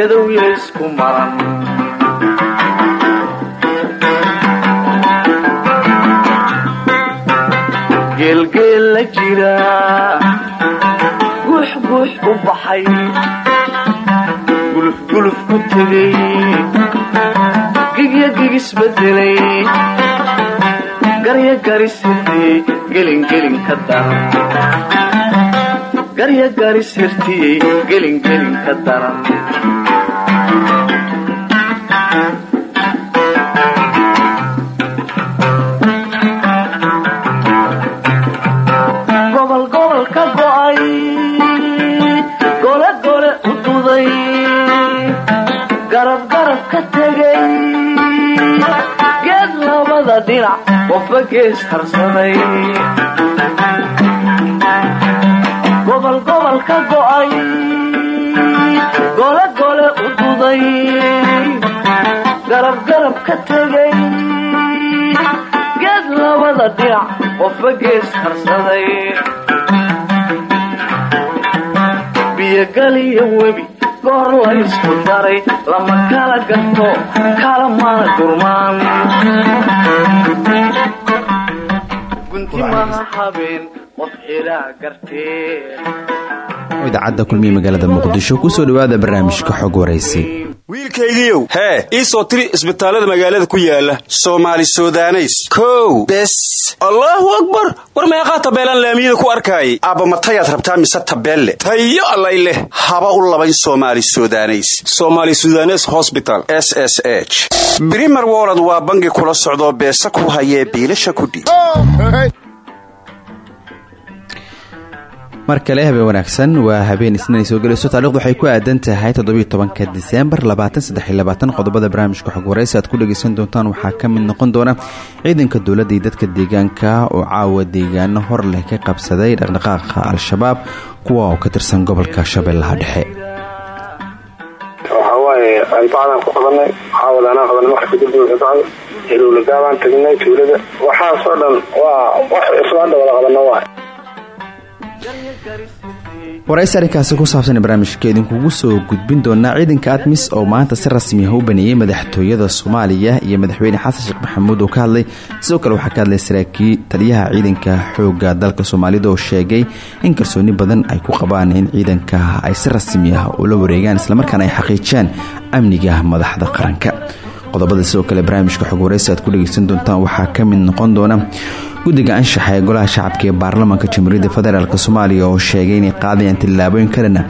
gadowya isku maran geelgeel la jira guux guux u baxay gulufguluf ku tegay gigya gigisbedelay garya garisirtiyey gelingelin ka daran garya garisirtiyey gelingelin ka daran dhinac qofba gees harsaday gobol gobol ka go'ay gole gole u duday. Garab garab ka tegay geed labada dhinac qofba gees harsaday biyogaliyo webi goor la isku daray lama kala gato kala mana gurmaan gunti maha habeen qof xilaa gartee idaacadda kulmiye magaalada muqdisho ku soo dhawaada barnaamijka xog waraysi wiilkaygiiow hee ii soo tiri isbitaallada magaalada ku yaalla soomaali sudaneys. Kow bes. Allaahu akbar! War meeqaa tabeelaan laamiyada ku arkaayay aabba matayaad rabtaa mise tabeelle? Tayo allay leh. Haba u labayn soomaali sudaneys. Somaali sudanes hosbital s s h. Brimer wolod waa bangi kula socdoo beesa ku hayee biilasha kudhiib mar kale habeen wanaagsan waa habeen isniinay soo gelayso. Taarikhdu waxay ku aadan tahay toddobiyo tobanka diseembar qodobada barnaamijka xog waraysi aad ku dhegaysan doontaan waxaa ka mid noqon doona ciidanka dowladda iyo dadka deegaanka oo caawa deegaano hor leh ka qabsaday dhaqdhaqaaqa al-shabaab kuwa oo ka tirsan gobolka shabeellaha dhexe. Albacdaan ku qabanay xaawadanaan qabanay marka kadib bacd hilowlagaabaan tagnay tuulada. Waxaasoo dhan waa wax isbaadha wada qabana waay waraysi arrinkaasi ku saabsan barnaamijka idinkugu soo gudbin doonaa ciidanka admis oo maanta si rasmi ah u baneeyey madaxtooyada soomaaliya iyo madaxweyne xasan sheekh maxamuud oo ka hadlay. Sidoo kale waxaa ka hadlay saraakiil taliyaha ciidanka xooga dalka soomaalida oo sheegay in kalsooni badan ay ku qabaan in ciidanka ay si rasmi ah ula wareegaan islamarkaana ay xaqiijiyaan amniga madaxda qaranka. Qodobada sidoo kale barnaamijka xog waraysi aad ku dhegeysan doontaan waxaa ka mid noqon doona guddiga anshaxa ee golaha shacabka ee baarlamaanka jamhuuriyadda federaalk soomaaliya oo sheegay inay qaadayaan tillaabooyin kalena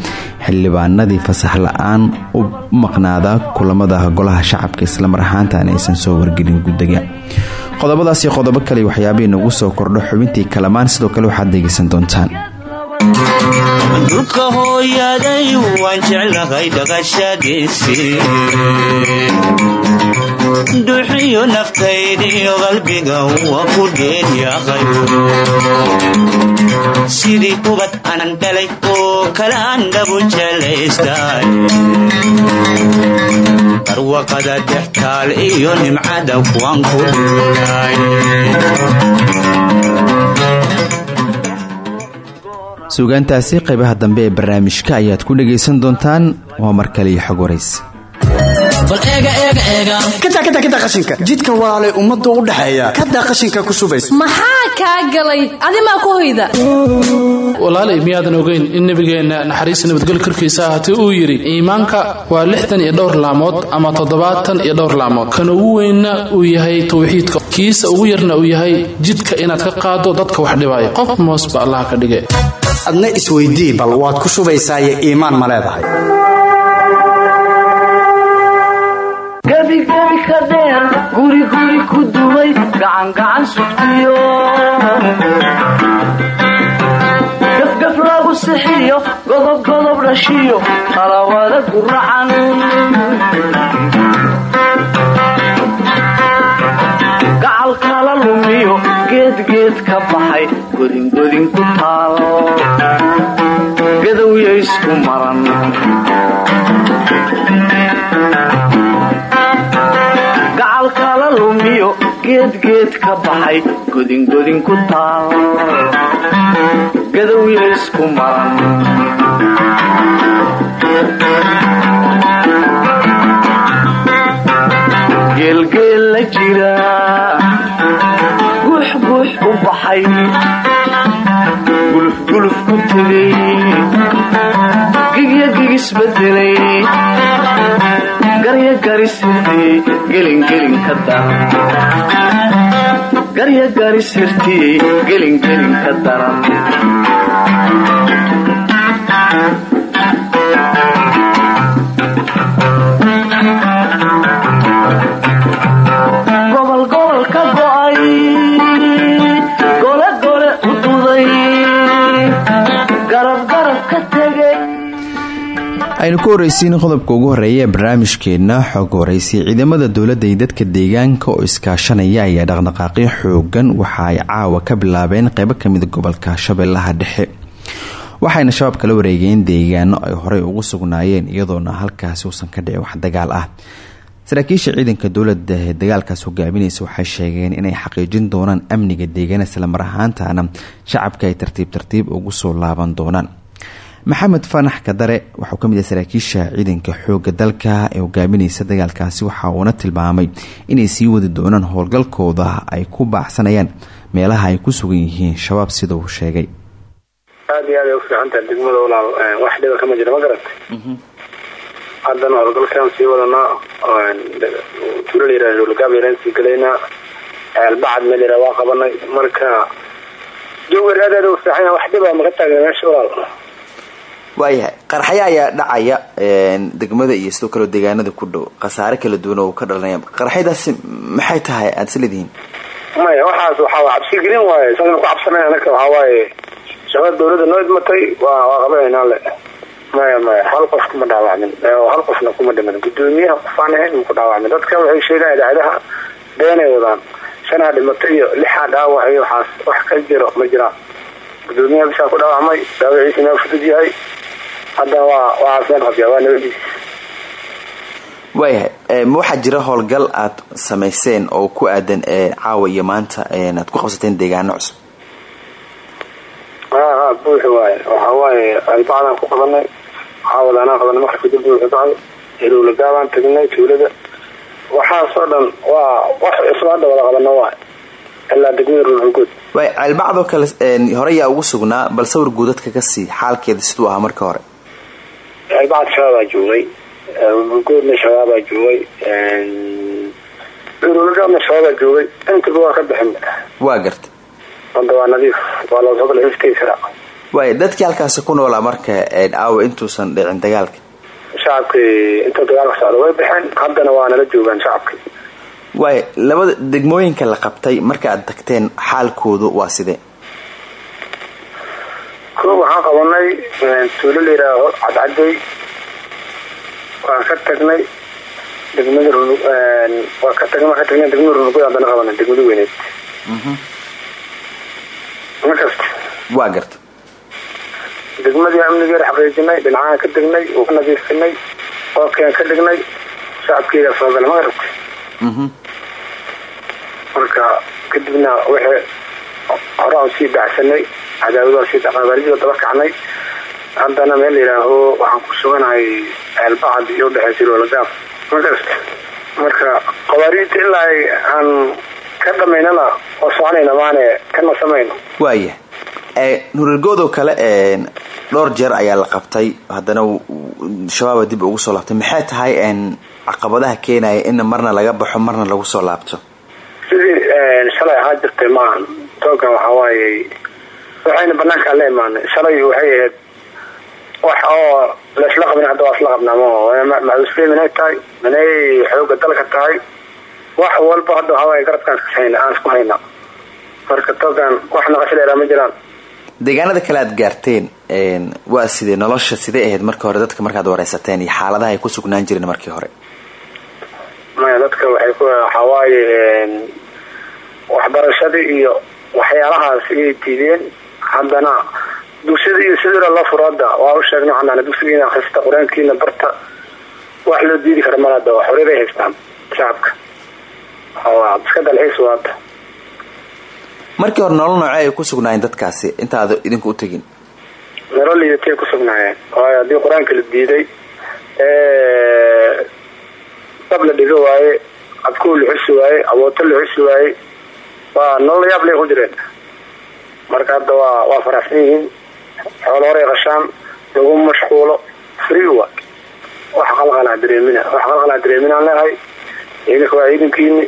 xildhibaanadii fasax la'aan u maqnaada kulamada golaha shacabka islamar ahaantaana aysan soo wargelin guddiga. Qodobadaas iyo qodobo kale waxyaabihii nagu soo kordho xubintii kalamaan sidoo kale waxaad dhegeysan doontaan. Dhulka hooyaday waan jeclahay dhaqashadiisii dhuuxiyo naftaydiyo qalbiga waa ku dheeryaqay sidii kubad anan dhalay oo kale aan dhabu jelaystay barwaqada dextaal iyo nimcada kuwan ku dhuulay suugaantaasi qaybaha dambe ee barnaamijka ayaad ku dhagaysan doontaan waa mar kale iyo xog waraysi jidka walaalay ummadu u dhaxeeya kadaa qashinka ku subays maxaa kaa galay? Adimaa ku hoyda? Walaalay miyaadan ogeyn in nebigeenna naxariis nabadgelyo korkiisa ahaatee uu yidhi iimaanka waa lixdan iyo dhowr laamood ama toddobaatan iyo dhowr laamood. Kan ugu weynna uu yahay tawxiidka. Kiisa ugu yarna uu yahay jidka inaad ka qaado dadka wax dhibaya qof moosba allah ka dhige adna isweydii bal waad ku shubaysaaye iimaan ma leedahay gebigebi ka dheer guriguri ku dumay gacangacan sugtiyo. Gafgaf lagu sixiyo godobgodob dhashiyo qalawada guracan gacal kala lumiyo geedgeed ka baxay godingodin ku taalo gadowyay isku maran lumiyo geedgeed ka baxay godingodin ku taal gadowya isku maran geelgeel la jira. Guuxguux u baxay. Gulufguluf ku tegay gigya gigisbedelay garya garisirtiyey gelingelin ka daran aynu ku horreysiin qodobka ugu horreeya ee barnaamijkeenna xog horeysay ciidamada dowladda iyo dadka deegaanka oo iskaashanaya ayaa dhaqdhaqaaqyo xoogan waxa caawa ka bilaabeen qeybo kamida gobolka shabeellaha dhexe. Waxayna shabaab kala wareegeen deegaano ay horey ugu sugnaayeen iyadoona halkaasi uusan ka dhicin wax dagaal ah. Saraakiisha ciidanka dowladda ee dagaalkaas hogaaminaysa waxay sheegeen inay xaqiijin doonaan amniga deegaan islamar ahaantana shacabka ay tartiib tartiib ugu soo laaban doonaan maxamed fanax kadare waxauu ka mid yahay saraakiisha ciidanka xooga dalka ee hogaaminaysa dagaalkaasi waxa uuna tilmaamay inay sii wadi doonaan howlgalkooda ay ku baacsanayaan meelaha ay ku sugan yihiin shabaab sida uu sheegay. Aad iyo aad ay ufiicantahay degmada walaal wax dhiba kama jira ma garat haddana howlgalkaan sii wadanaa tuulo la yihah howlgaabayaan sii galaynaa albacad meel yihah waa qabanay. Marka jawgar aad aad u fiican yahay wax dhiba maka taagna meesha walaal waayahay. Qarxaya ayaa dhacaya degmada iyo sidoo kale deegaanada ku dhow. Khasaare kala duwan oo ka dhalanaya. Qarxyadaasi maxay tahay? Aada isleedihiin maya waxaas waxaa cabsi gelin waaye. Saasna ku cabsanay anaka waxaa waaye. Shaqada dawladda noo idmatay waa waa qabanaynaa le. Maya maya hal qof kuma dhaawacmin. Hal qofna kuma dhiman gudoomiyaha qofaan ahayn maku dhaawacmin. Dadka waxay sheegaan idaacadaha beenay wadaan. Shanaa dhimatay iyo lixaa dhaawac iyo waxaas wax ka jiro ma jiraan. Gudoomiyaha bisaa ku dhaawacmay dhaawaciisa meel fudud yahay haddana waa nabadiis waayahay ma waxaa jira howlgal aad samayseen oo ku aadan caawa iyo maanta aad ku qabsateen deegaano cusub? Ha ha buuxi waaye. Waxaa waaye albacdaan ku qabanay. Caawada anaa qabanay maqribka dib buuxi bacdo hilowla gaabaan tagnay tuulada. Waxaasoo dhan waa wax cusub hadda wada qabano waay ilaa degmada rururgood waay albacdoo kale hore yaa ugu sugnaa bal sawir guudadka ka sii xaalkeeda siduu ahaa marka hore albacad shabaabaa joogay rururgoodna shabaabaa joogay rururgaabna shabaabaa joogay intaba waa ka bixin waa garta. Hadda waa nadiif waa soo xiftay karaa waay dadkii halkaasi ku noolaa marka aawa intuusan dhicin dagaalka. Shacabkii intuu dagaalka socda way baxeen haddana waa nala joogaan shacabkii. Waay labada degmooyinka la qabtay marka aad tagteen xaalkoodu waa sidee ko waxaan qabanay tuulo la yidhaaho cadcaday waan ka tagnay degmada waa ka tag ka tagnay degmada rurugod haddana qabanay degmada weyneed ma kasta waa garta degmadii amnigeeda xaqiijinay dhinacaan ka degnay ka nadiifinay ookeen ka dhignay shacabkeeda soogala ma garabta marka kadibna wixii hore aan sii baxsanay cadaawada sii qabaarijiga daba kacnay. Haddana meel layidhaaho waxaan ku suganahay eelbacad iyo udhexaysa loolagaab ma garata marka qabaariijta ilaa aan ka dhamaynana oo soconayna maane kana samayno. Waaya nurargoodoo kale dhowr jeer ayaa la qabtay. Haddana shabaaba dib ugu soo laabtay. Maxay tahay caqabadaha keenaya in marna laga baxo marna lagu soo laabto? Sidii shalay ahaa jirtay maahan toogan waxaa waaye waxayna banaankaa la imaanay shalay waxay ahayd wax oo laisla qabin hadda waa isla qabnaa maho macuusle minay tahay minay xooga dalka tahay. Wax walba hadda waaye garabkaan iskashayna aan isku hayna. Marka toogan wax naqasho dheeraa ma jiraan. Deegaanada kale aad gaarteen waa sidee? Nolosha sidee ahayd markii hore dadka markaad wareysateen iyo xaaladaha ay ku sugnaan jireen markii hore? Maya dadka waxay ku waxaa waaye waxbarashadii iyo waxyaalahaas ayay diideen haddana dugsiyada iyo sidira la furo hadda waa u sheegna waxaan dugsigiina akrista qur'aankiina barta wax loo diidi kara malada wax horeeray haystaan shacabka. Waa iska dalxiis waada markii hore nolol noocee ay ku sugnaayeen dadkaasi? Intaada idinku u tegin. Nolol liidatay ku sugnaayeen. Waayo haddii qur'aanka la diiday dab la dhigo waaye adkuu la xusi waaye abooto la xusi waaye waa nolol yaab lay ku jireen marka hadda waa waa faraxsan yihiin xoolo horay qashaan lagu mashquulo free wa wax qalqalaa dareemina wax qalqalaa dareeminaan leehay ciidanka waa ciidankiini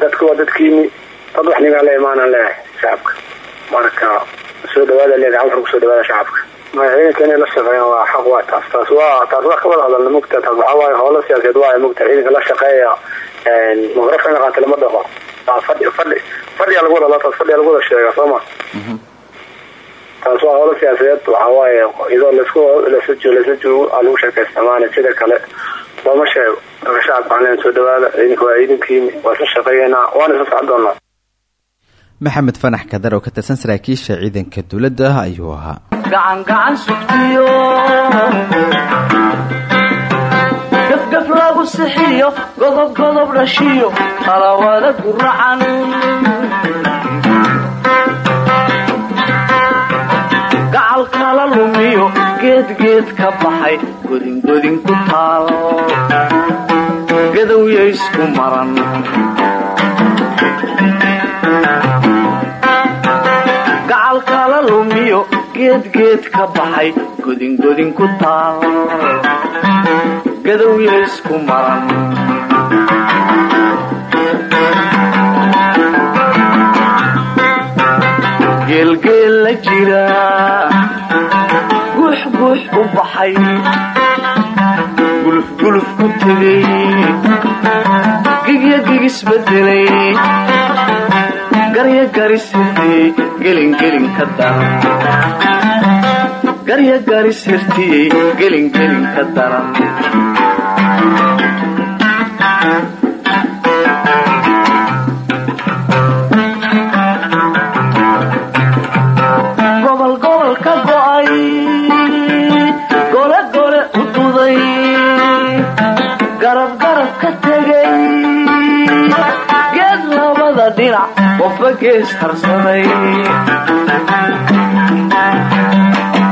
dadka waa dadkiini dad wax nigaan la imaanaan leehay shacabka. Marka soo dhawaada le gacan far ku soo dhawaada shacabka. Ciidanka inay la shaqeeyaan waa xaq waa taas. Taas waa taas waa ka wada hadalna mugta. Taas waxaa waaye howlo siyaasadeed waaye mugta. Ciidanka la shaqeeya maqrafka qaata lama dhaqo waa fadhi fadhi. Fadhiyaa lagu wada taas fadhiyaa lagu wada sheega soo ma taas waa howlo siyaasadeed waxaa waaye iyadoo lagu sida kale. Looma sheego. Shacabka waxaan leen soo dhawaada ciidanka waa ciidankiini waa isla shaqeeyanaa waana isla socon doonaa. Maxamed fanax kadar oo ka tirsan saraakiisha ciidanka dowladda ayuu ahaa gafgaf lagu sixiyo godob godob dhashiyo talawada guracan gacal kala lumiyo geedgeed ka baxay godingodin ku taal. Gadowya isku maran. Gacal kala lumiyo geedgeed ka baxay godingodin ku taal gadowya isku maran geelgeel la jira. Guux guux u baxay. Gulufguluf ku tegay. Gigya gigisbedelay garya garisirtiyey gelingelin ka daran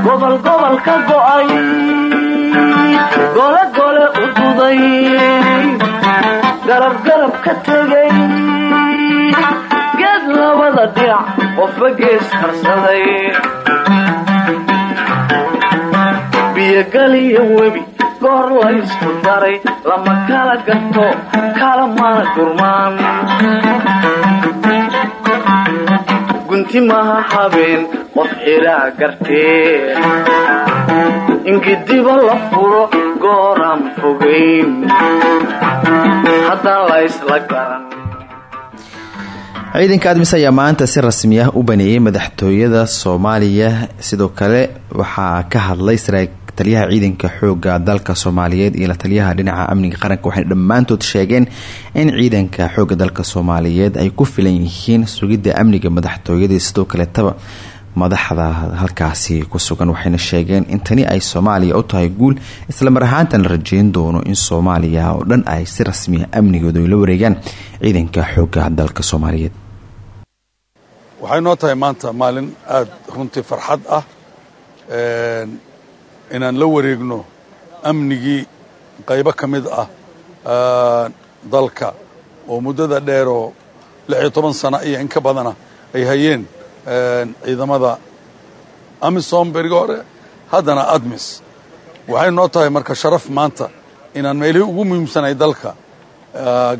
gobol gobol ka go'ay gole gole u duday ka tegay geed labada dhinac qofba gees gees harsaday biyogaliyo webi goor laysku daray lama kala gato. Kala mana gurmaan gunti maha habeen qof xilaa gartee ingidiba la furo gooraan fogayn ciidanka admis ayaa maanta si rasmi ah u baneeyey madaxtooyada soomaaliya? Sidoo kale waxaa ka hadlay taliyaha ciidanka xooga dalka soomaaliyeed iyo la taliyaha dhinaca amniga qaranka. Waxay dhammaantood sheegeen in ciidanka xooga dalka soomaaliyeed ay ku filan yihiin sugidda amniga madaxtooyadii sidoo kaleetaba madaxda halkaasi ku sugan waxayna sheegeen in tani ay soomaaliya u tahay guul islamar ahaantan la rajeyn doono in soomaaliya oo dhan ay si rasmiya amnigooda ay la wareegaan ciidanka xooga dalka soomaaliyeed. Waxay noo tahay maanta maalin aada runtii farxad ah inaan la wareegno amnigii qaybo ka mid ah dalka. Oo muddada dheeroo lix iyo sano iyo in ka badana ay hayeen ciidamada amisom berigi hore haddana admis. Waxay noo tahay marka sharaf maanta inaan meelihii ugu muhiimsanay dalka.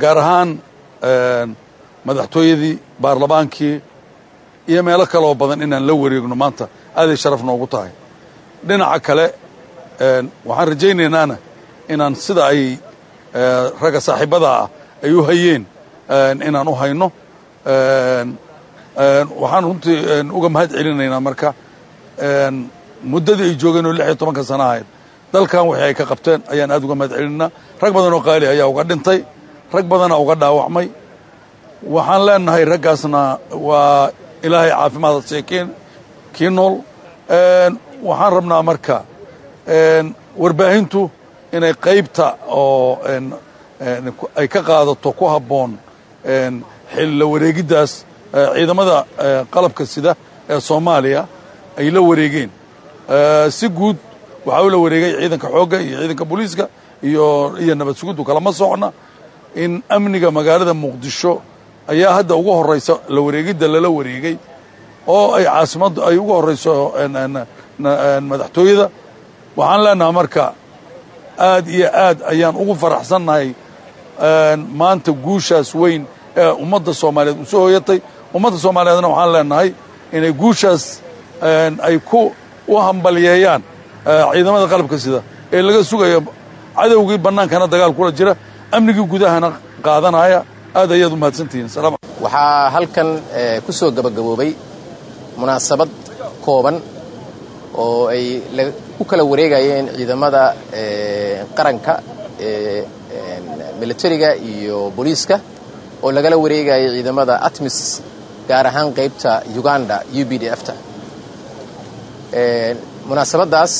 Gaar ahaan madaxtooyadii baarlamaankii iyo meelo kaleoo badan inaan la wareegno maanta. Aaday sharaf noogu tahay. Dhinaca kale waxaan rajaynaynana inaan sida ay ragga saaxiibada ah ay u hayeen inaan u hayno waxaan runtii uga mahad celinaynaa marka. Muddadii ay joogeen oo lix iyo tobanka sana ahayd. Dalkan wixii ay ka qabteen ayaan aad uga mahad celinaynaa. Rag badan oo qaali ayaa uga dhintay. Rag badana uga dhaawacmay. Waxaan leenahay raggaasna waa ilaahay caafimaad ha seekeen kii nool. Waxaan rabnaa marka warbaahintu inay qaybta oo ay ka qaadato ku habboon xilla wareegiddaas ciidamada qalabka sida ee soomaaliya ay la wareegeen. Si guud waxaa u la wareegay ciidanka xoogga iyo ciidanka booliiska iyo iyo nabad sugiddu kalama socna in amniga magaalada muqdisho ayaa hadda ugu horraysa la wareegidda lala wareegay oo ay caasimaddu ay ugu horrayso madaxtooyada. Waxaan leenahay marka aad iyo aad ayaan ugu faraxsannahay maanta guushaas weyn ee ummadda soomaaliyeed u soo hoyatay ummadda soomaaliyeedna waxaan leenahay inay guushaas ay ku u hambalyeeyaan ciidamada qalabka sida ee laga sugayo cadowgii bannaankana dagaal kula jira amnigii gudahana qaadanaya aad ayaad u mahadsantihiin. Waxaa halkan ku soo gabagaboobay munaasabad kooban oo ay ku kala wareegayeen ciidamada qaranka militariga iyo booliiska oo lagala wareegayay ciidamada atmis gaar ahaan qaybta uganda u b d f ta munaasabaddaas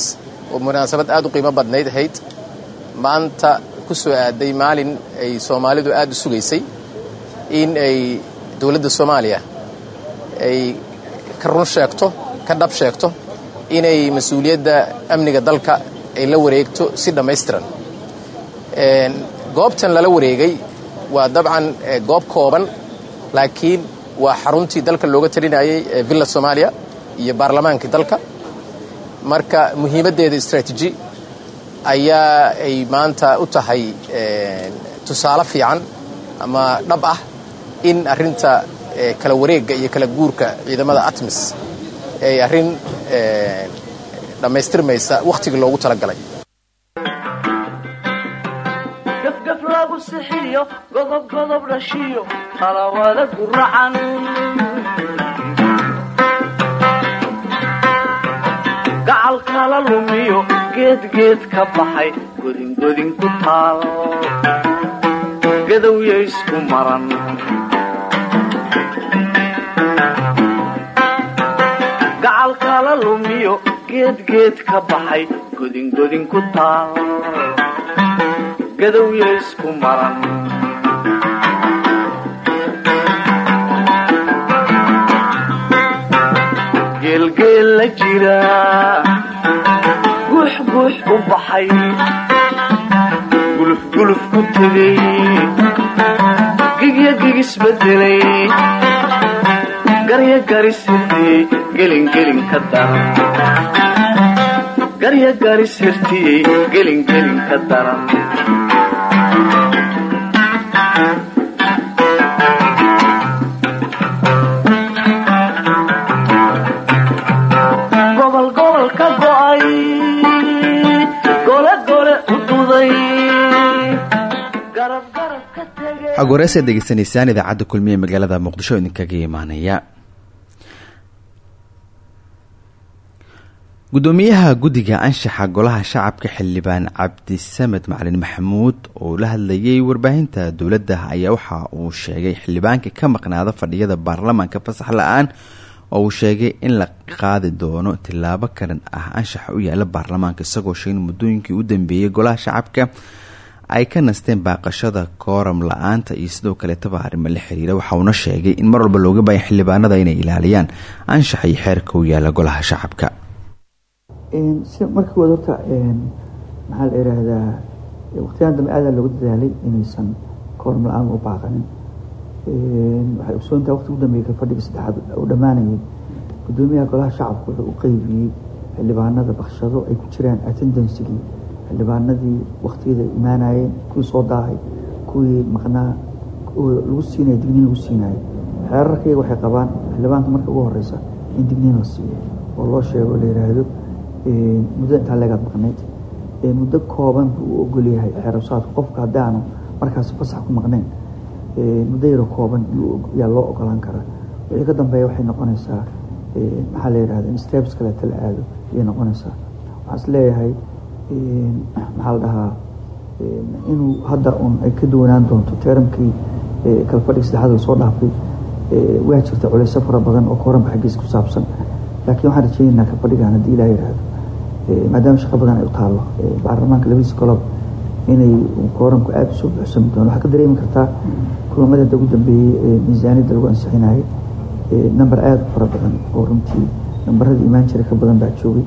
oo munaasabad aad u qiimo badnayd ahayd maanta ku soo aaday maalin ay soomaalidu aad u sugaysay in ay dowladda soomaaliya ay ka run sheegto ka dhab sheegto inay mas'uuliyadda amniga dalka ay la wareegto si dhammaystiran. Goobtan lala wareegay waa dabcan goob kooban laakiin waa xaruntii dalka looga talinayay ee villa soomaaliya iyo baarlamaankii dalka. Marka muhiimaddeeda istraatiji ayaa ay maanta u tahay tusaale fiican ama dhab ah in arrinta kala wareegga iyo kala guurka ciidamada atmis ay arrin dhammaystirmaysa wakhtigii loogu gafgaf sixiyo godob godob dhashiyo talawada guracan gacal kala lumiyo geedgeed ka baxay godingodin ku taal gadowya isku maran gacal kala lumiyo geedgeed ka baxay godingodin ku taal gadowya isku maran la jira guux guux u baxay. Gulufguluf ku tegay. Gigya gigisbedelay garya garisirtiyey gelingelin ka daran xog wareysaad idaacadda kulmiye magaalada muqdisho idinkaga imaanaya. Gudoomiyaha guddiga anshaxa golaha shacabka xildhibaan cabdisamed macalin maxamuud oo la hadlayay warbaahinta dowladda ayaa waxa uu sheegay xildhibaanka ka maqnaada fadhiyada baarlamaanka fasax la'aan oo uu sheegay in la qaadi doono tilaabo karan ah anshaxa u yaalla baarlamaanka isagoo sheegay in muddooyinkii u dambeeyey golaha shacabka ay ka nasteen baaqashada kooram la'aanta iyo sidoo kaleetaba arrimo la xiriira. Waxa uuna sheegay in mar walba looga baaya xildhibaanada inay ilaaliyaan anshaxa iyo xeerka u yaalla golaha shacabka. Markii waad horta maxaa la ihahdaa waqtiyadan dambe aadaa dadaalay inaysan kooram la'aan u baaqanin waxay ogsoontaha waqti ugu dambeeyay ka fadhiga saddexaad uu dhammaanayay gudoomiyaha golaha shacabka wuxuu u qeybiyey xildhibaanada bakshado ay ku jiraan attendansigii xildhibaanadii waqtiyada imaanayeen kuwii soo daahay kuwii maqnaa lagu siinaya digniin lagu siinaayo xeerarkayga waxay qabaan xildhibaanka marka ugu horeysa in digniin la siiyo oo loo sheego la yidhaahdo muddo intaa leegaad maqnayd. Muddo kooban buu u ogolyahay xeerasaadku qofka haddaanu markaas fasax ku maqnayn muddo yaro kooban yaa loo ogolaan karaa wixii ka dambeeya waxay noqonaysaa maxaa la yidhahda in steps kaleeta la aado ayay noqonaysaa. Waxaan is leeyahay maxaa la dhahaa inuu hadda un ay ka duwanaan doonto teeramkii kala fadhiga saddexaad soo dhaafay waa jirta culeysyo fara badan oo kooranka xaggiisa ku saabsan. Laakiin waxaan rajeynaynaa ka fadhigaan haddii ilaa yidhaahdo maadaama shaqo badan ay u taallo baarlamaanka labadiisa golob inay kooranku aada u soo buuxsami doono waxaa ka dareemi kartaa kulamada hadda ugu dambeeyey ee miisaaniyadda lagu ansixinayay number aada u fara badan oo runtii nambaradii imaan jira ka badan baa joogay.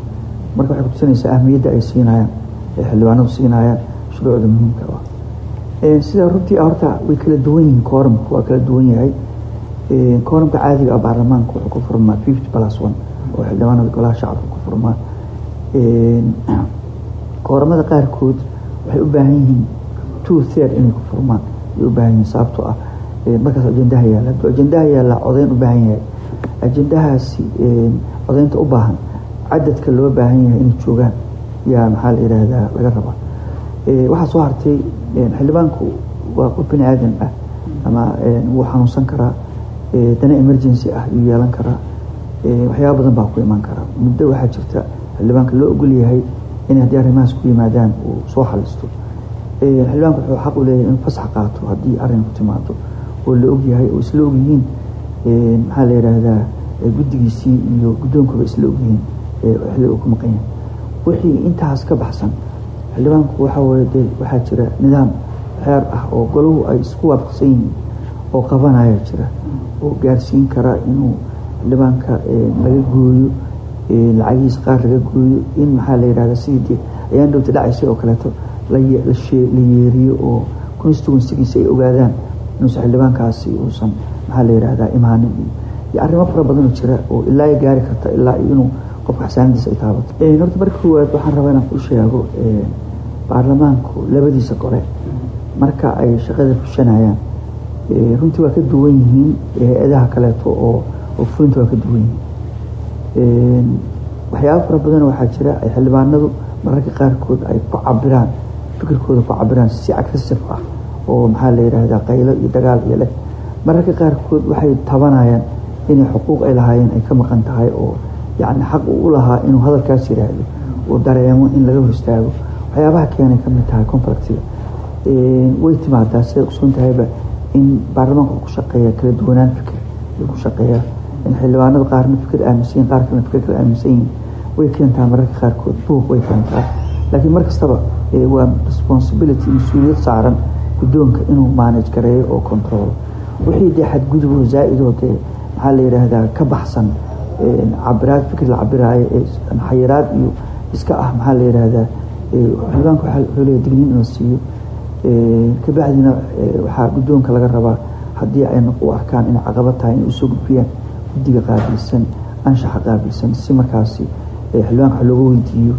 Marka waxay kutusinaysaa ahmiyadda ay siinayaan ee xildhibaanadu siinayaan shuruucda muhiimka ah. Sida runtii horta way kala duwan yihiin kooramku waa kala duwan yahay. Kooramka caadiga ah baarlamaanka wuxuu ku furmaa fifty plus one oo xildhibaanada golaha shacabka ku furmaa. Kooramada qaarkood waxay u baahan yihiin two third inay ku furmaan ay u baahan yihiin sababtoo ah markaas ajendaha yaalla. Hadduu ajendaha yaalla codeyn u baahan yahay. Ajendahaasi codeynta u baahan cadadka loo baahan yahay inay joogaan yaa maxaa la yidhaahdaa laga rabaa. Waxaa soo hartay xildhibaanku waa qof bini aadan ah ama wuu xanuunsan karaa dana emergency ah yuu yeelan karaa waxyaaba badan baa ku imaan karaa. Muddo waxaa jirta xildhibaanka loo ogol yahay inay haddii arrimahaas ku yimaadaan uu soo xalisto xildhibaanku wuxuu xaq u leeyahay in fasax qaato haddii arrin ku timaado oo la ogyahay oo isla ogyihiin maxaa la yidhaahdaa guddigiisii iyo guddoonkaba isla ogyihiin xilli ku maqan yahay wixii intaas ka baxsan xildhibaanku waxaa weye dee waxaa jira nidaam xeer ah oo golahu ay isku waafaqsan yihiin oo qabanaya jira oo gaarsiin kara inuu xildhibaanka laga gooyo lacagihiis qaar laga gooyo. In maxaa la yidhahda sidii ayaan dhowta dhacaysay oo kaleeto. La yeeriyo oo constituencygiisa ay ogaadaan inuusan xildhibaankaasi uusan maxaa la yidhahdaa imaanin. Iyo arrimo fara badanoo jira oo ilaa gaari karta ilaa inuu qofka xasaanadiisa ay taabato. Horta marka koowaad waxaan rabaa inaan ku sheego baarlamaanku labadiisa gole marka ay shaqada fushanayaan. Runtii waa ka duwan yihiin hay'adaha kaleeto oo oo fulinta waa ka duwan yihiin waxyaaba fara badan waxaa jira ay xildhibaanadu mararka qaarkood ay ku cabiraan fikirkooda ku cabiraan si agressif ah oo maxaa la yidhaahdaa qaylo iyo dagaal iyo leh. Mararka qaarkood waxay tabanayaan inay xuquuq ay lahaayeen ay ka maqan tahay oo yacni xaq uu u lahaa inuu hadalkaas yidhaahdo uu dareemo in laga hor istaago waxyaabaha keenay ka mid tahay conflictiga way timaadaa siday ogsoon tahayba in baarlamaanka ku shaqeeya kala duwanaan fikir ayuu ku shaqeeyaa in xildhibaanadu qaarna fikir aaminsan yihiin qaar kalena fikir kale aaminsan way keentaa mararka qaarkood buuq way keentaa laakiin mar kastaba waa responsibility mas'uuliyad saaran guddoonka inuu manage gareeyo oo control. Wixii dee xadguduboo zaa-idoo dee maxaa la yidhaahdaa ka baxsan cabiraad fikir la cabiraayo ee xayiraad iyo iska ah maxaa la yidhaahdaa xildhibaanka wuxuu leeya digniin in la siiyo. Kabacdina waxaa guddoonka laga rabaa haddii ayna u arkaan inay caqabad tahay inay u soo gudbiyaan guddiga qaabilsan anshaxa qaabilsan si markaasi xildhibaanka wax looga weydiiyo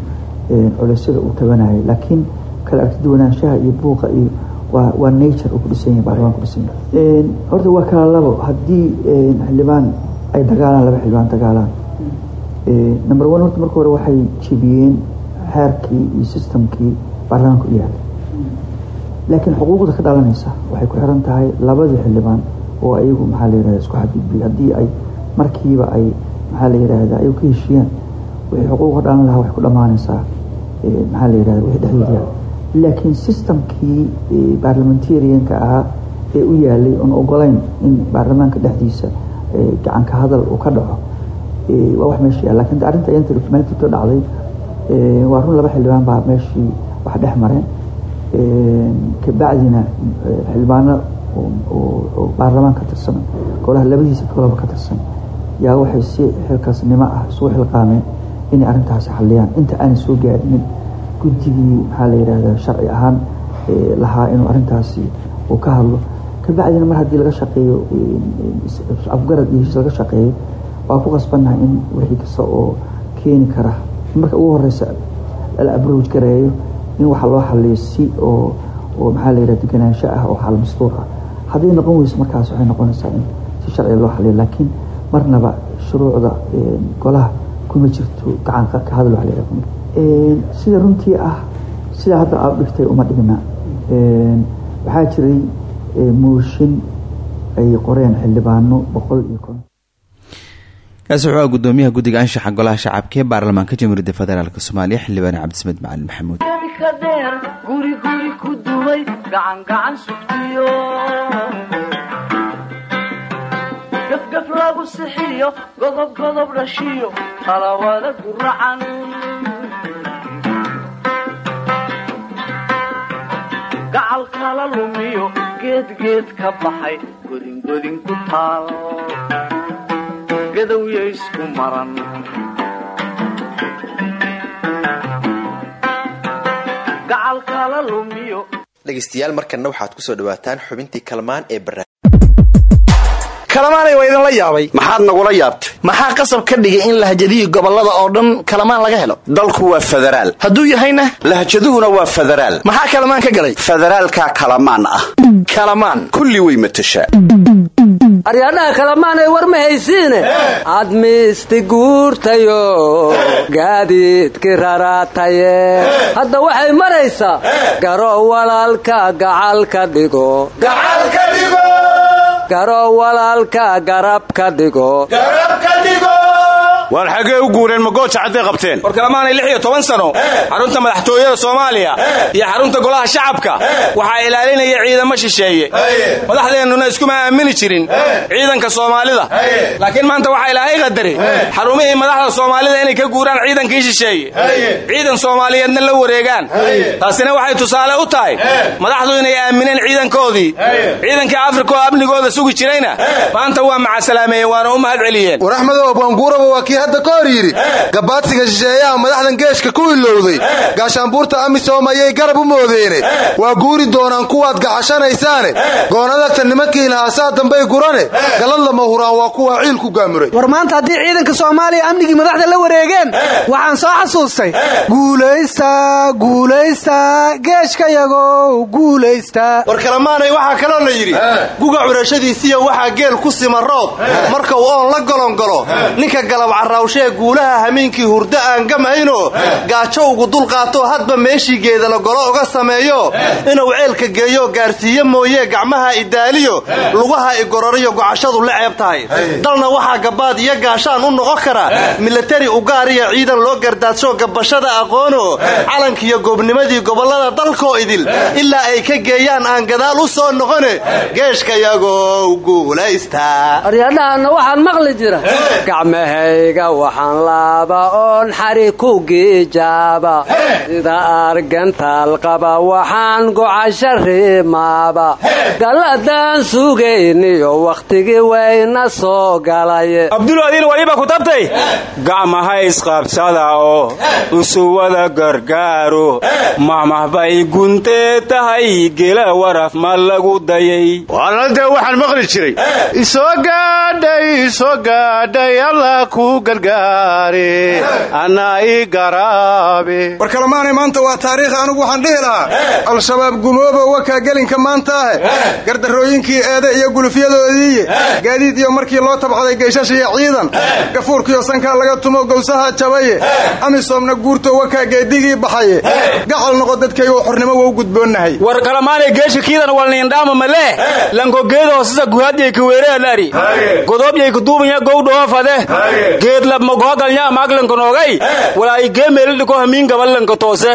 culeysyada uu tabanayo laakiin kala arkiduwanaanshaha iyo buuqa iyo waa waa nature uu ku dhisan yahay baarlamaan ku dhisan yahay. Horta waa kala labo. Haddii xildhibaan ay dagaalaan laba xildhibaan dagaalaan. Number one horta marka hore waxay jebiyeen xeerkii iyo systemkii baarlamaanka u yaalay laakiin xuquuqda ka dhalanaysa waxay ku xiran tahay labadii xildhibaan oo ayagu maxaa la yidhahda isku xadgudbay haddii ay markiiba ay maxaa la yidhahda ayagu ka heshiiyaan. Wixii xuquuqa dhalan lahaa waxay ku dhammaanaysaa maxaa la yidhahda wixii dhexdooda laakiin systemkii baarlamentarianka ahaa ee u yaalay oon ogolayn in baarlamaanka dhexdiisa gacanka hadal uu ka dhaco waa wax meesha yaal laakiin arrinta ayanta documentito dhacday waa run laba xildhibaan baa meeshii wax dhex mareen. Kabacdina xildhibaano oo baarlamaan ka tirsan golaha labadiisa golaba ka tirsan yaa waxay si xilkaasnimo ah isugu xilqaameen inay arrintaasi xalliyaan. Inta aanay soo gaarinin guddigii maxaa la yidhahdaa sharci ahaan lahaa inuu arrintaasi uu ka hadlo. Kabacdina mar haddii laga shaqeeyo afgarad iyo heshiis laga shaqeeyo waa ku qasbannahay in wixii kasta oo keeni kara. Marka ugu horeysa la abrooj gareeyo in waxa loo xaliyo si oo oo maxaa la yidhaha deganaansho ah oo xal mastuur ah. Hadday noqon weyso markaas waxay noqonaysaa in si sharciga loo xaliyo laakiin marnaba shuruucda golaha kuma jirto gacanka ka hadal wax la sida runtii ah sida hadda aad dhigtay uma dhigna. Waxaa jiray mooshin ay qoreen xildhibaano boqol iyo kon kaasi wuxuu ah gudoomiyaha guddiga anshaxa golaha shacabka ee baarlamaanka jamhuuriyadda federaalk soomaaliya xildhibaan cabdisamed macalin maxamuud. Dheer guri guri ku duway gacan sugtiyo sixiyo godob godob dhashiyo talawada guracan gacal kala lumiyo geedgeed ka baxay godingodin ku taal gadowya isku maran dhegaystayaal markanna waxaad ku soo dhawaataan xubintii kalmaan ee barnaamij kalamaanay waa idinla yaabay. Maxaad nagula yaabtay? Maxaa qasab ka dhigay in lahjadihii gobollada oo dhan kalamaan laga helo? Dalku waa federaal. Hadduu yahayna? Lahjaduhuna waa federaal. Maxaa kalamaan ka galay? Federaalkaa kalamaan ah. Kalamaan. Kulli way matashaa. Aryaadhaha kalamaanay war ma haysiine admiisti guurtayo gaadiidki raraataye. Hadda waxay maraysaa garo walaalka gacal ka dhigo garo walaalka garab ka dhigo waar xaggee u guureen magooja cadday qabteen? War kalamaanay lix iyo toban sano xarunta madaxtooyada soomaaliya iyo xarunta golaha shacabka waxaa ilaalinaya ciidamo shisheeye. Madaxdeennuna iskuma aamini jirin ciidanka soomaalida. Laakiin maanta waxaa ilaahay qadaray xarumihii madaxda soomaalida inay ka guuraan ciidankii shisheeye. Ciidan soomaaliyeedna la wareegaan. Taasina waxay tusaale u tahay madaxdu inay aamineen ciidankoodii. Ciidankii afrika oo amnigooda sugi jirayna maanta waa macasalaameeyeen waana u mahad celiyeen hadda ka hor yidhi gabaadsiga shisheeyaha madaxdan geeshka ku ilowday gaashaanbuurta amisom ayay garab u moodeene waa guuri doonaan kuwaad gaxashanaysaane goonadagta nimankii lahaa saa dambay gurane galad lama huraan waa kuwa ciilku gaamuray. War maanta haddii ciidanka soomaaliya amnigii madaxda la wareegeen waxaan soo xasuustay. Guulaysta guulaysta geeshkayagow guulaysta. War kalamaanay waxaa kaloo la yidhi guga curashadiisiya waxaa geel ku sima roob marka uu oon la golongolo ninka galab carrawshee guulaha hamiinkii hurdo aan gamaynoo gaajo ugu dulqaato hadba meeshii geedala golo uga sameeyo. Inuu ceelka geeyo gaarsiiye mooyee gacmaha idaaliyo lugaha igororiyo gocashadu la ceeb tahay. Dalna waxaa gabaad iyo gaashaan u noqon kara. Milatari ugaariya ciidan loo gardaadsho gabashada aqoono. Calankiiyo goobnimadii gobollada dalkoo idil. Ilaa ay ka geeyaan aan gadaal u soo noqone. Geeshkayagow guulaysta aryadhahanna waxaan laaba oon xari ku giijaaba sida argantaal qaba waxaan gocasho riimaaba galladaan sugayniyo wakhtigii wayna soo galay. Abdul adiin waliba ku tabtay gacmaha isqabsada oo usuwada gargaaro mahmahbay guntee tahay gela waraf ma lagu dayay. Walaaltee waxaan maqli jiray. Isoo gaadhay isoo gaadhay allah kuu gargaare anaa ii garaabe. War kalamaanay maanta waa taariikh anigu waxaan dhihi lahaa. Al-shabaab gumooba wakaa gelinka maanta ahe gardarrooyinkii eede iyo gulufyadoodiiye gaadiid iyo markii loo tabcaday geeshashiya ciidan. Gafuurkiyo sankaa laga tumo gowsaha jabaye. Amisoomna guurto wakaa geedigii baxaye gacal noqo dadkaygu xornimo waa u gudboonnahay. War kalamaanay geesha kiidan walniindhaama malee lankogeeda hoosisa guhaadyay kaweereadari godoobyay kaduubanya gowdhoofade geedlab magohagalnya maaglankanogay walaayi geemeelidhiko hamiin gaballanka toose.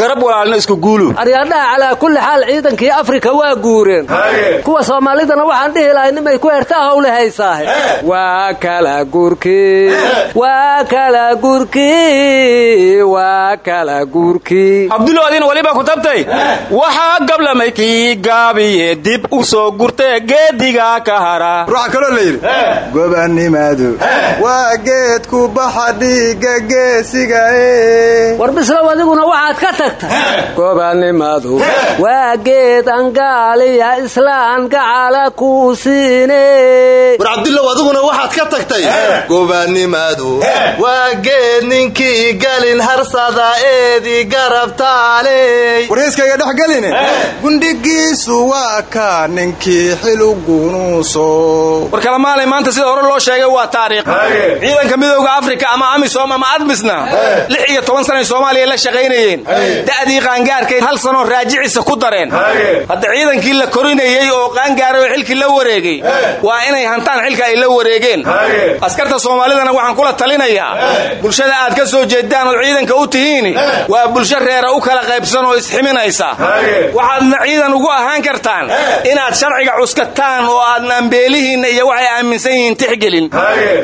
Garab walaalna isku guulu. Aryadhaha calaa kulli xaal ciidankii afrika waa guureen. Kuwa soomaalidana waxaan dhihi lahay nimay ku hertaa howle haysaahe. Waa kala gurkii waa kala gurkii waa kala gurkii abdulo adina waliba ku tabtay? Waxaa gablamay kii gaabiye dib u soo gurtee geediga ka hara geedku baxa dhiigga geesiga e war bislow adiguna waxaad ka tagta. Gobannimadu waa geed angaaliya islaan gacala kuu siine. War cabdullow adiguna waxaad ka tagtay. Gobannimadu waa geed ninkii galin harsada eedii garabtaaley warheyskayga dhex geline gundhigiisu waa ka ninkii xilugunuuso war kalamaalay maanta sida hore loo sheegay waa taariikh ciidanka midooda afrika ama amisom ama admisna. Lix iyo toban sanay soomaaliya la shaqaynayeen. Da'dii qaangaarkay hal sanoo raajicisa ku dareen. Hadda ciidankii la korinayey oo qaangaaray oo xilkii la wareegay waa inay hantaan xilka ay la wareegeen. Askarta soomaalidana waxaan kula talinayaa bulshada aad ka soo jeedaan oo ciidanka u tihiin waa bulsho reera u kala qaybsan oo isximinaysa. Waxaadna ciidan ugu ahaan kartaan inaad sharciga cuskataan oo aadna ambeelihiinna iyo waxay aaminsan yihiin tixgelin.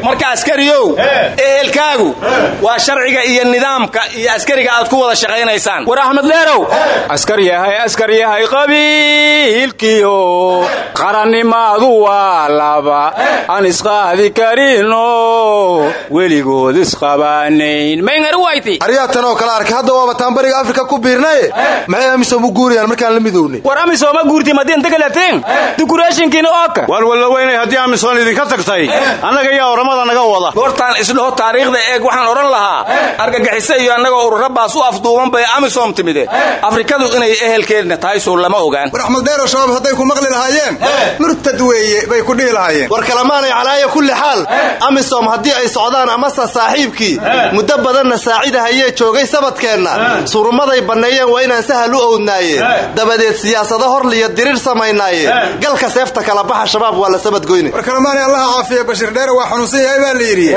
Marka askariyow ehelkaagu waa sharciga iyo nidaamka iyo askariga aad ku wada shaqaynaysaan. War axmed leerow askar yahay askar yahay qabiilkiyo qarannimaadu waa laba aan isqaadi karino weligood isqabaanayn wayti aryaatan oo kale arkay hadda waaba taanbariga afrika ku biirnaye maxay amisom u guurayaan markaan la midownay war amisooma guurti madiin dagalateen dukureeshinkiina ooka walwalla weynay haddii amisom idinka tagtay. Annaga yaa oramada naga wada goortaan isdhaho taariikhda eeg waxaan odhan lahaa argagixiso iyo annagoo ururabaas u afduuban bay amisom timide. Afrikadu inay ehelkeedna tahay soo lama ogaan. War axmed dheero shabaab hadday ku maqli lahaayeen? Murtad weeye bay ku dhihi lahaayeen. War kalamaanay calaaya kulli xaal. Amisom haddii ay socdaan amase saaxiibkii muddo badanna saacidahayee joogay sabadkeenna. Surumaday banneeyeen waa inaan sahal u owdnaaye dabadeed siyaasado horliyo diriir samaynaaye galka seefta kala baxa shabaab waa la sabadgoyne war kalamaanay allaha caafiya bashiir dheere waa xanuunsan yahay baa la yidhi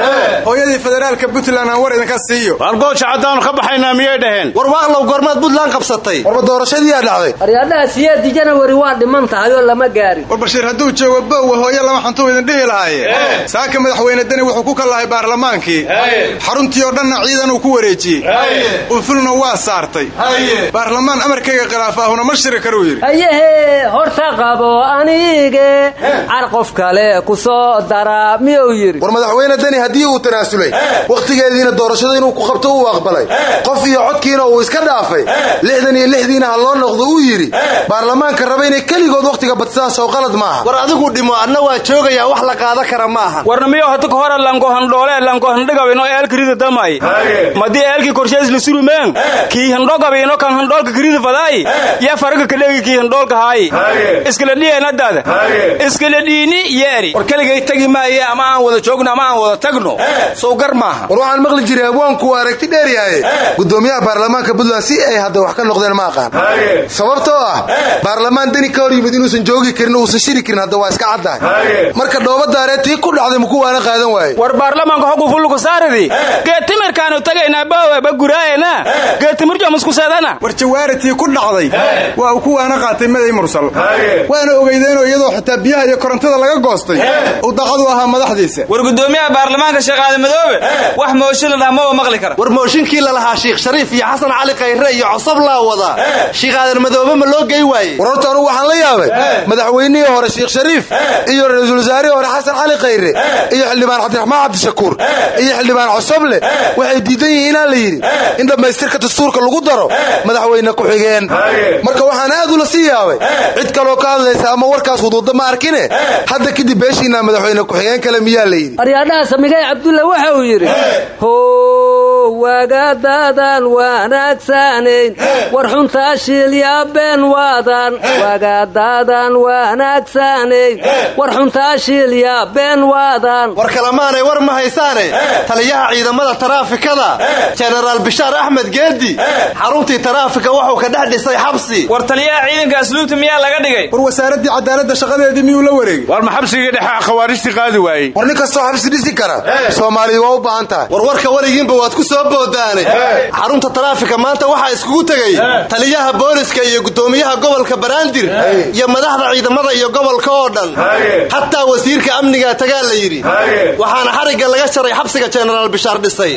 hooyadii federaalka puntland aan war idinka siiyo. Wargooja caddaanu ka baxaynaa miyay dhaheen? War waaqlow goormaad puntland qabsatay. Warba doorashadiiyaa dhacday. Aryaadhaha siyeedii janawari waa dhiman tahay oo lama gaarin. War bashiir hadduu joogo bowa hooyo lama xantuu idin dhihi lahaaye saaka madaxweyne deni wuxuu ku kallahay baarlamaankii. Xaruntii oo dhanna ciidan uu ku wareejiyey. Unfulna waa saartay. Baarlamaan amarkayga khilaafaahuna ma shiri karuu yidhi. Horta qabo anige car qof kale ku soo dara miyuu yidhi haddii uu tanaasulay wakhtigeediina doorashada inuu ku qabto uu aqbalay. Qof iyo codkiina uu iska dhaafay. Lixdan iyo lixdiina ha loo noqdo uu yidhi baarlamaanka raba inay keligood wakhtiga badsadaan soo qalad maaha. War adigu dhimo adna waa joogayaa wax la qaada kara maaha. Warna miyo hata ka hore lankohandhoole lankohandhigabino eelkarida damay. Madii eelkii korshees la surumeen kii handhogabino kan handhoolka karida fadaay. Yaa faraga kadhegi kii handhoolka haayi iskala dhiyenadaada iskala dhiini yeeri. War keligay tagi maaye ama aan wada joogno ama aan wada tagno sow gar maaha. War waxaan maqli jiray abwaanku waa aragti dheer yahay. Gudoomiyaha baarlamaanka puntland si ay hadda wax ka noqdeen ma aqaan. Sababtoo ah baarlamaan deni ka hor yimid inuusan joogi karin uusan shiri karin hadda waa iska caddahay. Marka dhooba daaree tii ku dhacday muku waana qaadan waaye war baarlamaanka hogu fulluku saaridi? Geetimirkaanu tagaynaa baawe baguraayena geetimirjo muskuseedana war jawaaritii ku dhacday waa uu ku waana qaatay maday mursal. Waana ogeydeenoo iyadoo xitaa biyaha iyo korontada laga goostay. Uu dacadu ahaa madaxdiisa. War gudoomiyaha baarlamaanka sheekhaade madoobe? Wax mooshin la dhaha maba maqli kara. War mooshinkii lalahaa shiikh shariif iyo xasan cali khayre iyo cosob laa wada. Shiikhaadan madoobe ma loo gey waaye war horta anugu waxaan la yaabay madaxweynihii hore sheikh shariif iyo ra'iisul wasaarihii hore xasan cali khayre iyo xildhibaan cabdiraxmaan cabdishakuur iyo xildhibaan cosoble waxay diidan yihiin inaan la yidhi. In dhammaystirka dastuurka lagu daro madaxweyne ku-xigeen marka waxaan aad ula sii yaabay cid kaloo ka hadlaysa ama warkaas wadwada ma arkine hadda kadib beeshiinaa madaxweyne ku-xigeen kale miyaa la yidhi cabdulla waxa uu yidhi how wagadaadan wanaagsanayn war xuntaa shiilyaabeen waadan wagadaadan wanaagsanayn war xuntaa shiilyaabeen waadan. War kalamaanay war ma haysaane taliyaha ciidamada taraafikada. Jenaraal bishaar axmed geedi. Xaruntii taraafika wuxuu ka dhex dhisay xabsi. War taliyaha ciidanka asluubta miyaa laga dhigay? War wasaaraddii cadaaladda shaqadeedii miyuu la wareegay? War ma xabsigii dhexe khawaarijtii qaadi waayey? War nin kastoo xabsi dhisi kara. Soomaaliya waa u baahan tahay. War warka weligiinba waad ku soo boodaane xarunta taraafika maanta waxaa iskugu tegey taliyaha booliska iyo gudoomiyaha gobolka baraandir iyo madaxda ciidamada iyo gobolka oo dhan. Xataa wasiirka amnigaa tagaa la yidhi. Waxaana xarigga laga jaray xabsiga jenaraal bishaar dhisay.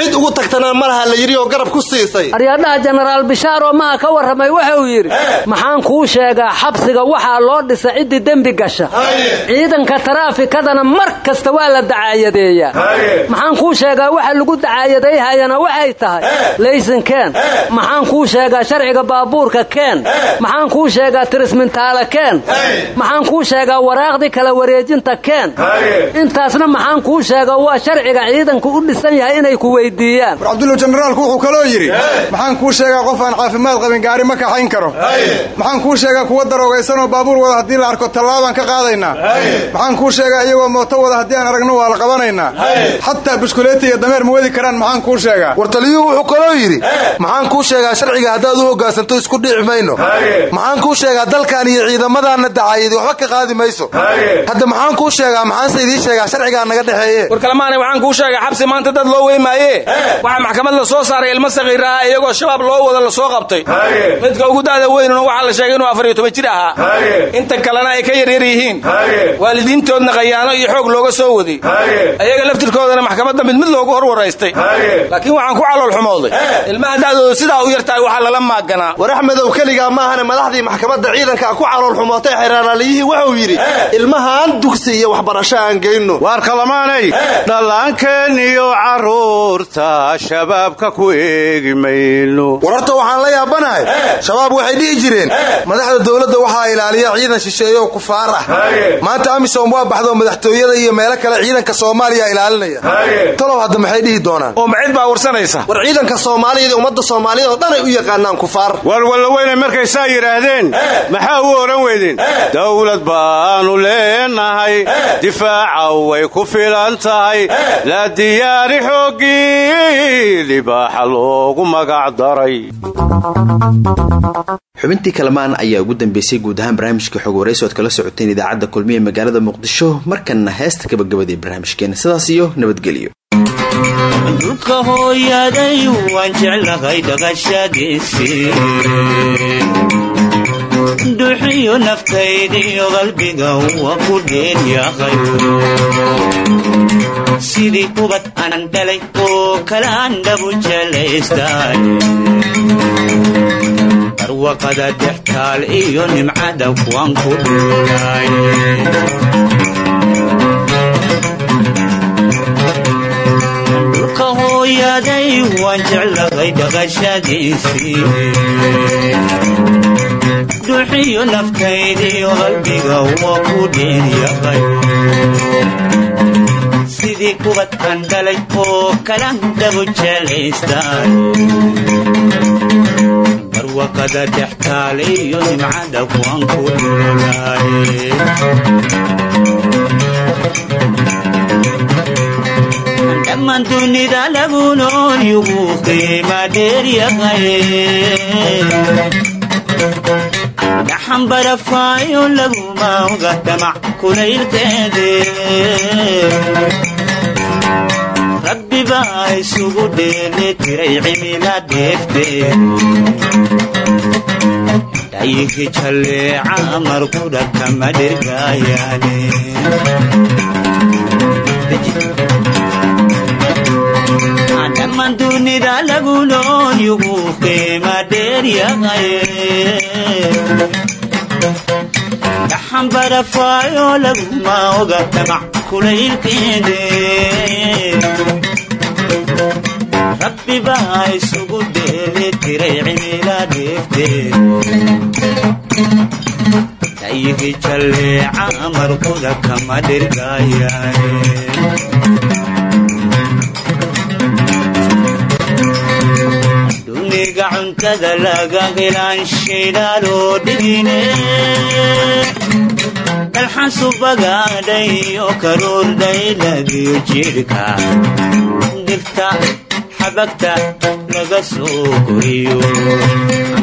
Cid ugu tagtana malaha la yidhi oo garab ku siisay. Aryaadhaha jenaraal bishaar oo maha ka warramay waxa uu yidhi maxaan kuu sheegaa xabsiga waxaa loo dhisa ciddii dembi gasha. Ciidanka taraafikadana mar kasta waa la dacaayadeeyaa. Maxaan kuu sheegaa waxa lagu dacaayadayhayana waxay tahay. Laysan keen. Maxaan kuu sheegaa sharciga baabuurka keen? Maxaan kuu sheegaa tirismintaala keen? Maxaan kuu sheegaa waraaqdii kala wareejinta keen? Intaasna maxaan kuu sheegaa waa sharciga ciidanku u dhisan yahay inay ku weydiiyaan. War cabdullow jenaraalku wuxuu kaloo yidhi maxaan kuu sheegaa qof aan caafimaad qabin gaari ma kaxayn karo. Maxaan kuu sheegaa kuwa daroogaysanoo baabuur wada haddii la arko tallaabaan ka qaadaynaa maxaan kuu sheegaa iyagoo mooto wada haddii aan aragno waa la qabanaynaa. Xataa bushkuleeta iyo dameer ma wadi karaan maxaan kuu sheegaa? War taliyuhu wuxuu kaloo yidhi maxaan kuu sheegaa sharciga haddaad u hoggaansanto isku dhici mayno. Maxaan kuu sheegaa dalkan iyo ciidamadaanna dacayadi waxba ka qaadi mayso. Hadda maxaan kuu sheegaa maxaanse idiin sheegaa sharcigaa naga dhexeeye. War kalemaanay waxaan kuu sheegaa xabsi maanta dad loo weymaaye. Waxaa maxkamad la soo saaray ilmo sakiir ah iyagoo shabaab loo wada la soo qabtay. Midka ugu da'da weynuna waxaa la sheegay inuu afar iyo toban jir ahaa. Inta kalena ay ka yaryar yihiin. Waalidiintoodna khayaano iyo xoog looga soo waday ayaga laftirkoodana maxkamadda mid mid loogu hor waraystay laakiin waxaan ku caloolxumooday ilmaha da'dooda sidaa u yartahay waxaa lala maaganaa war axmedow keligaa maahane madaxdii maxkamadda ciidanka ku caloolxumootay xeeraalaaliyihii wuxuu yidhi ilmahaan dugsi iyo waxbarasho aan geyno. Waar kalamaanay dhallaankeeniyo carruurta shabaabka ku eegi mayno. War horta waxaan la yaabanahay. Shabaab waxay dhihi jireen madaxda dowladda waxaa ilaaliya ciidan shisheeye oo kufaar ah. Maanta amisom waa baxdo madaxtooyada iyo meelo kale ciidanka soomaaliya ilaalinaya. Talow hadda maxay dhihi doonaan macid baa warsanaysa war ciidanka soomaaliyeed ummadda soomaaliyeed oo dhan ay u yaqaanaan kufaar. Walwallaweyne markay saa yidhaahdeen maxaa u odhan weydeen dawlad baanu leenahay difaaca way ku filan tahay. La diyaari xooggii libaaxa loogu magac daray. Xubintii kalamaan ayaa ugu dambeysay guud ahaan barnaamijka xog waraysi oad kala socoteen idaacadda kulmiye magaalada muqdisho markanna heesta gabagabada ee barnaamijkeena. Sidaas iyo nabadgelyo dhulka hooyaday waan jeclahay dhaqashadiisii dhuuxiyo naftaydiyo qalbiga waa ku dheelyahay sidii kubad anan dhalay oo kalaan dhabu jelaystay barwaqada dhextaal iyo nimcada kuwan ku dhuulay dhulka hooyaday waan jeclahay dhaqashadiisii dhuuxiyo naftaydiyo qalbiga waa ku dheelyahay sidii kubad aan dhalay oo kalan dhabu jelaystay barwaqada dhextaal iyo nimcada kuwan ku dhuulay dhammaan dunida lagu nool yugu qiima dheeryahay dhaxan barafaayo laguma oga damac kulaylkeede rabbi baa isugu dheeli tiray cimila dheefteed dhayinki jalleeca markudha kama dhirgaayaane dhammaan dunida lagu nool yugu qiima dheeryahay dhaxan barafaayo laguma oga damac kulaylkeede rabbi baa isugu dheeli tiray cimila dheefteed dayigi jalleeca markuda kama dhirgaayaane duniga cuntada laga helaan shaydaaloo dhigine dalxan subagaadhayo karuurdhaylagiyo jidhka dhirta xabagta laga soo koriyo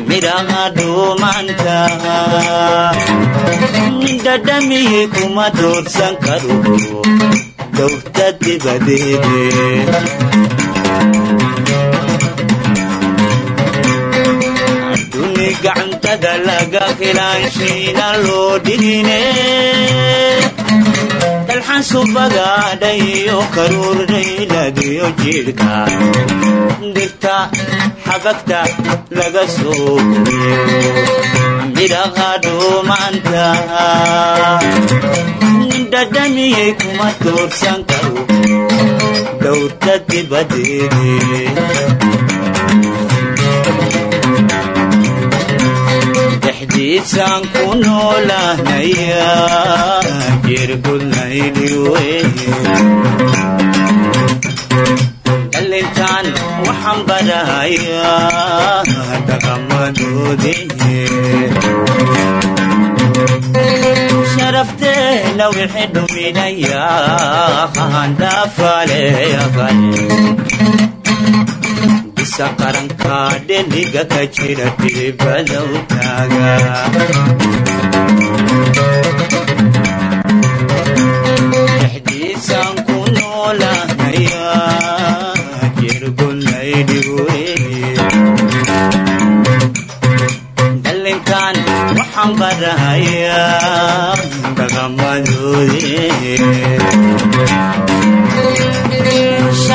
midhaha dhuumanta dhadhamiyi kuma doorsan karo dowrta dibadeede gacantada laga helaanshiina loo dhigine dalxan subagaadhayo karuurdhayladiyo jidhka dhirta xabagta laga soo koriyo midhaha dhuumanta dhadhamiyey kuma doorsan karo dowrta dibadeede dhexdiisaan ku noolahnaya jirgudnaydiwe dhalintaan waxaan barahayaa dhuminayaa handhaafaleeyahay dhisa qaranka dheliga ka jira dhibbadow taaga dhexdiisaan ku noolahnaya jirgunaydhigoye dhalinkan waxaan barahayaa dhaqamadoodee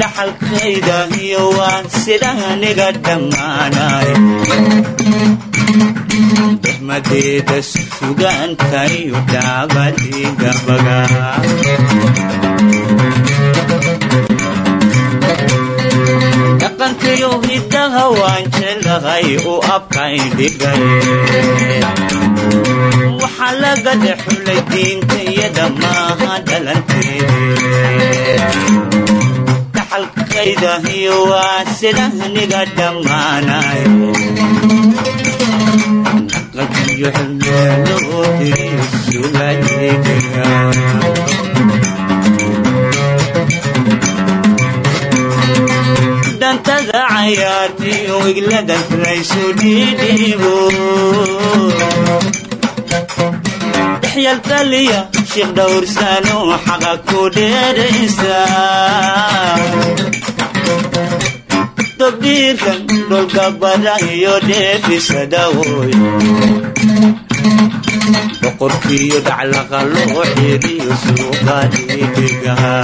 dhaxalkayda iyo waan sidaniga dhammaanay. Dexmadeeda sugaantayu dhaabadigabaga dhaqankiyo hiddaha waan jeclahay uu abkayn dhigay waxaa laga dhexulay diintayada maaha dhalanteede dhaxalkayda iyo waa sidaniga dhammaanay dhaqankiyo xilmeeloo diriyo sugadeedega dantada cayaartiyo wiglada laysu dhidhiibo dhexyalkaliya sheekh dhowrsano xaqa ku dheeraysa. Dobdhiirkan dholka bara iyo dheefisadawoy boqorkiyo dhaclaqa loo xiriyo suuqa dhiidigaha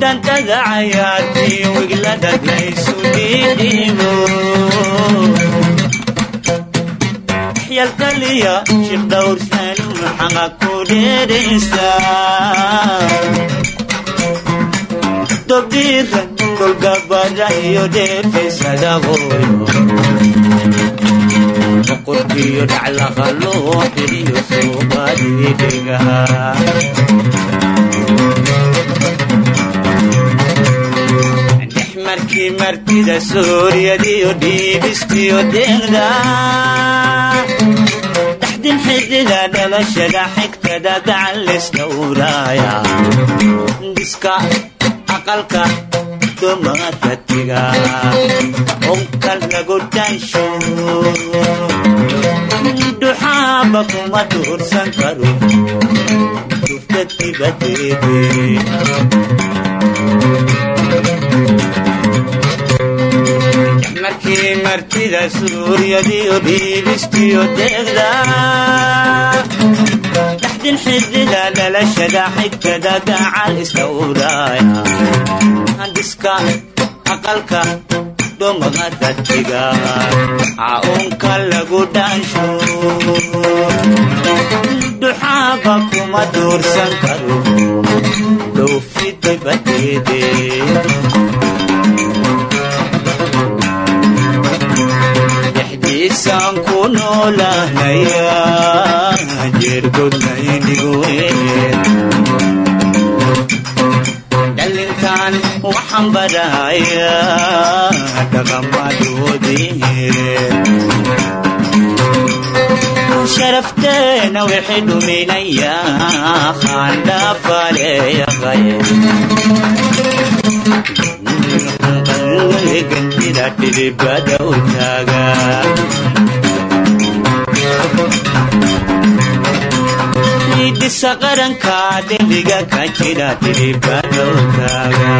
dantada cayaartiyo wiglada laysu dhidhiibo yalkaliya sheekh dhowrsanu xaqa ku dheeraysa dobdhiiran dhulgabada iyo dheefaysadagooyo boqorkiyo dhaclaqa loo xiriyo suuqadidhigaha markii martida suuryadiyo dhiibistiyo deegda dhalashada xigtada gacan laysdhowraaya diska aqalka dumada tiga. Onkal lagu dhaansho duxaaba kuma duursan karo dufta markii martida suuryadiyo dhiibistiyo deegda. Dhaxdin xidida dhalashada xigtada gacal isdhowraaya diska aqalka dhumaga dadkiga. Caunka lagu dhaansho. Duxaaba kuma duursan karo. Dhowfidibadeede dhexdiisaan ku noolahnaya jeergodnaynigoe dhalintan waxaan baraya dhaqamadoodii sharafteena wixii dhuminaya khandhaafaleeyaqay gantida dhidibada u taaga dhisa qaranka dembiga ka jira dhidibada u taaga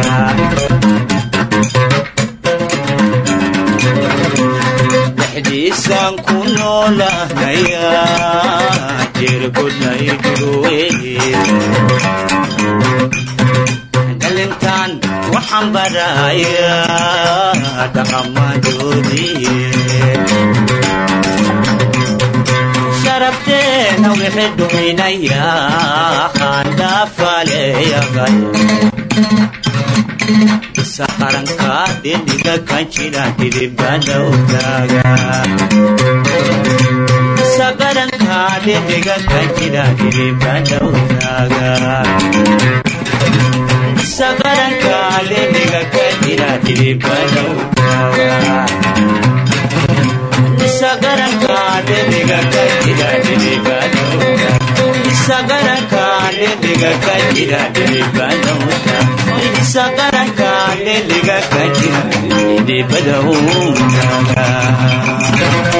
dhexdiisaan ku noolahnaya jirgudnaydhigowe dhalintan waxaan baraya dhaqamadoodii sharafteena wixii dhuminaya khandhaafaleeyaqay saqaranka dhiniga kan jira dhidibada utaaga saqaranka dhiniga kan